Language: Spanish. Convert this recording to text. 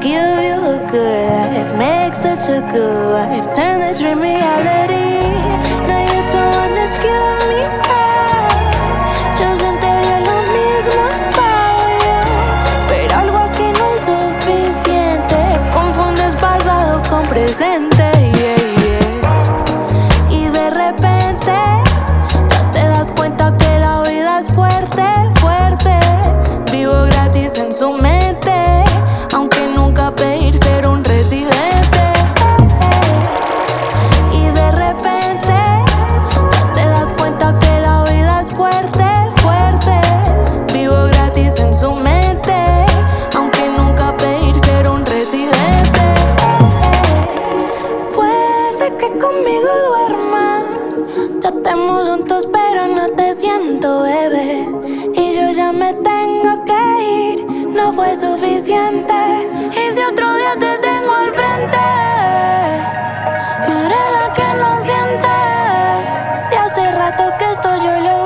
give you a good life, make such a good wife, turn the dream reality. Conmigo duermas. Ya estemos juntos, pero no te siento, bebé. Y yo ya me tengo que ir, no fue suficiente. Y si otro día te tengo al frente, no eres la que no siente. Y hace rato que esto yo lo